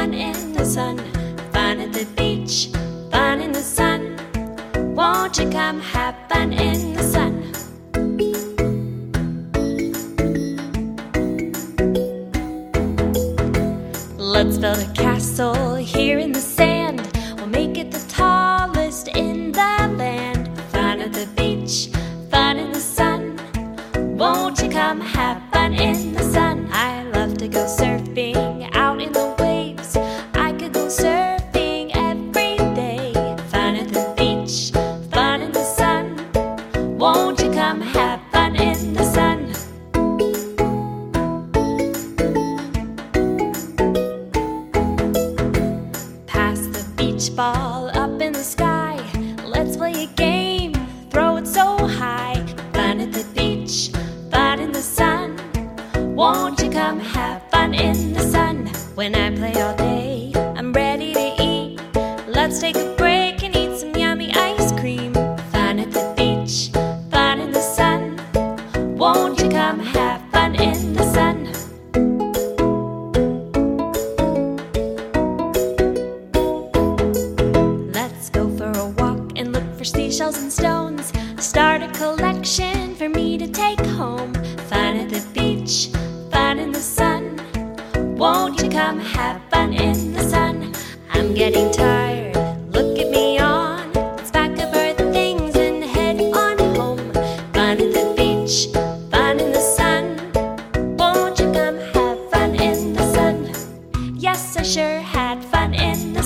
fun in the sun? Fun at the beach, fun in the sun. Won't you come have fun in the sun? Let's build a castle here in the sand. We'll make it the tallest in the land. Fun at the beach, fun in the sun. Won't you come have fun in the up in the sky. Let's play a game, throw it so high. Fun at the beach, fun in the sun. Won't you come have fun in the sun? When I play all day, I'm ready to eat. Let's take a shells and stones. Start a collection for me to take home. Fun at the beach, fun in the sun. Won't you come have fun in the sun? I'm getting tired. Look at me on. It's back pack up our things and head on home. Fun at the beach, fun in the sun. Won't you come have fun in the sun? Yes, I sure had fun in the